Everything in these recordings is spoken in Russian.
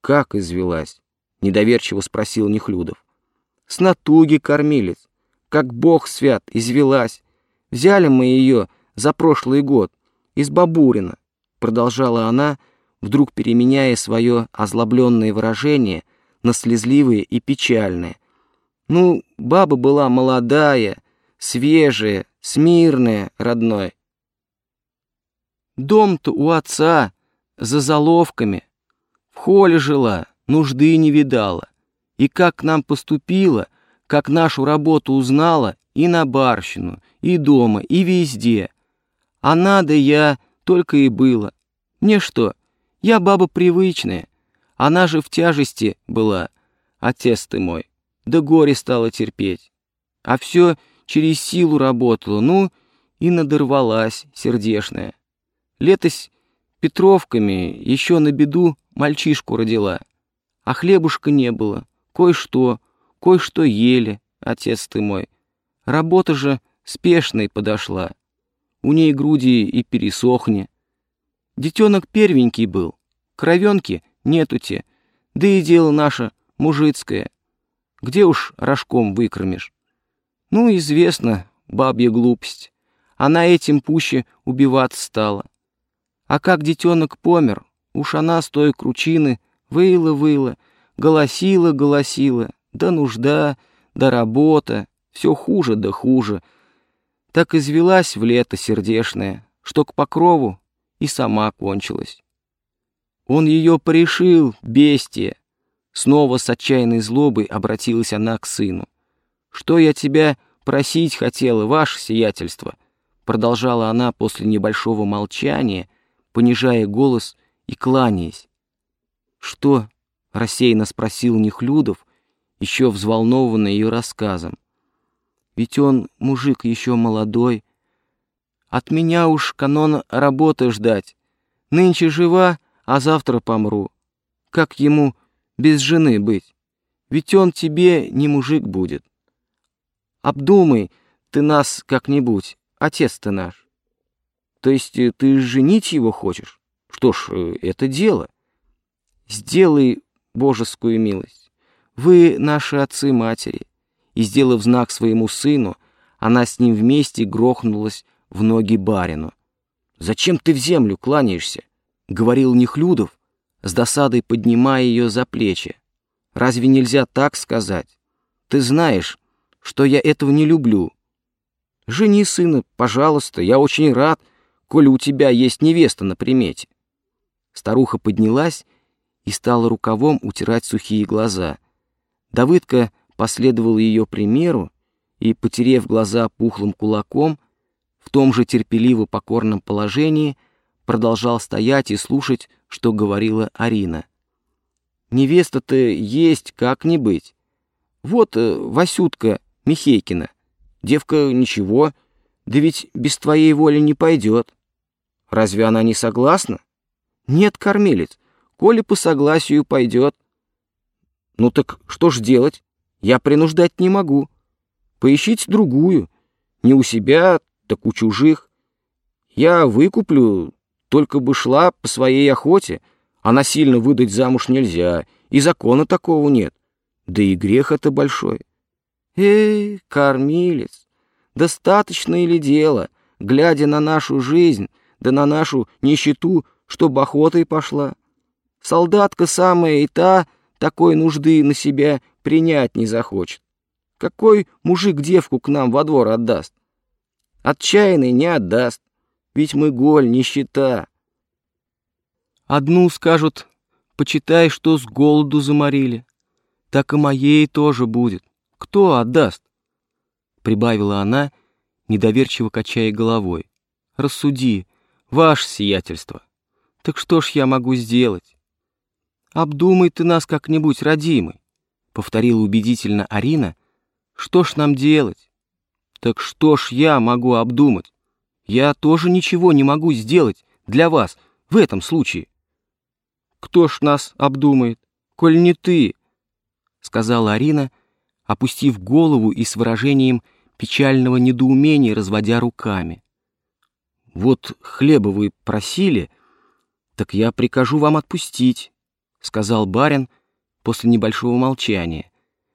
Как извелась? Недоверчиво спросил Нехлюдов. С натуги кормилец. Как бог свят, извелась. Взяли мы ее за прошлый год из Бабурина, продолжала она, вдруг переменяя свое озлобленное выражение на слезливые и печальные. Ну, баба была молодая, свежая, смирная, родной. Дом-то у отца за заловками. В холле жила, нужды не видала. И как к нам поступила, как нашу работу узнала, и на барщину, и дома, и везде. А надо я только и было. Мне что, я баба привычная. Она же в тяжести была, отец ты мой. Да горе стало терпеть. А все через силу работала, ну, и надорвалась сердешная. Летось Петровками еще на беду мальчишку родила. А хлебушка не было, кое-что, кое-что ели, отец ты мой. Работа же спешной подошла. У ней груди и пересохни. Детенок первенький был, кровенки нету те, да и дело наше мужицкое. Где уж рожком выкормишь? Ну, известно, бабья глупость. Она этим пуще убиваться стала. А как детенок помер, уж она с той кручины выла-выла, голосила-голосила, да нужда, да работа, все хуже да хуже. Так извелась в лето сердешное, что к покрову и сама кончилась. Он ее порешил, бестия. Снова с отчаянной злобой обратилась она к сыну. «Что я тебя просить хотела, ваше сиятельство?» Продолжала она после небольшого молчания — понижая голос и кланяясь. «Что?» — рассеянно спросил Нехлюдов, еще взволнованный ее рассказом. «Ведь он мужик еще молодой. От меня уж канон работы ждать. Нынче жива, а завтра помру. Как ему без жены быть? Ведь он тебе не мужик будет. Обдумай ты нас как-нибудь, отец ты наш. То есть э, ты женить его хочешь? Что ж, э, это дело. Сделай божескую милость. Вы наши отцы-матери. И, сделав знак своему сыну, она с ним вместе грохнулась в ноги барину. «Зачем ты в землю кланяешься?» — говорил Нехлюдов, с досадой поднимая ее за плечи. «Разве нельзя так сказать? Ты знаешь, что я этого не люблю. Жени сына, пожалуйста, я очень рад, коли у тебя есть невеста на примете. Старуха поднялась и стала рукавом утирать сухие глаза. Давыдка последовал ее примеру и, потерев глаза пухлым кулаком, в том же терпеливо покорном положении продолжал стоять и слушать, что говорила Арина. «Невеста-то есть, как не быть. Вот э, Васютка Михейкина. Девка ничего, да ведь без твоей воли не пойдет. Разве она не согласна? Нет, кормилец, коли по согласию пойдет. Ну так что ж делать? Я принуждать не могу. Поищите другую. Не у себя, так у чужих. Я выкуплю, только бы шла по своей охоте, а насильно выдать замуж нельзя, и закона такого нет. Да и грех это большой. Эй, кормилец, достаточно ли дело, глядя на нашу жизнь, да на нашу нищету, чтоб охотой пошла. Солдатка самая и та такой нужды на себя принять не захочет. Какой мужик девку к нам во двор отдаст? Отчаянный не отдаст, ведь мы голь, нищета. Одну скажут, почитай, что с голоду заморили. Так и моей тоже будет. Кто отдаст? Прибавила она, недоверчиво качая головой. Рассуди, ваше сиятельство. Так что ж я могу сделать? Обдумай ты нас как-нибудь, родимый, повторила убедительно Арина. Что ж нам делать? Так что ж я могу обдумать? Я тоже ничего не могу сделать для вас в этом случае. Кто ж нас обдумает, коль не ты? Сказала Арина, опустив голову и с выражением печального недоумения разводя руками. Вот хлеба вы просили, так я прикажу вам отпустить. сказал барин после небольшого молчания,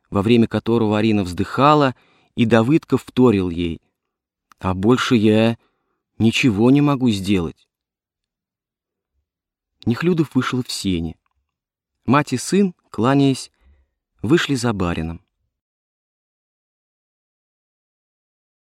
во время которого Арина вздыхала, и Давыдков вторил ей. «А больше я ничего не могу сделать». Нехлюдов вышел в сени. Мать и сын, кланяясь, вышли за барином.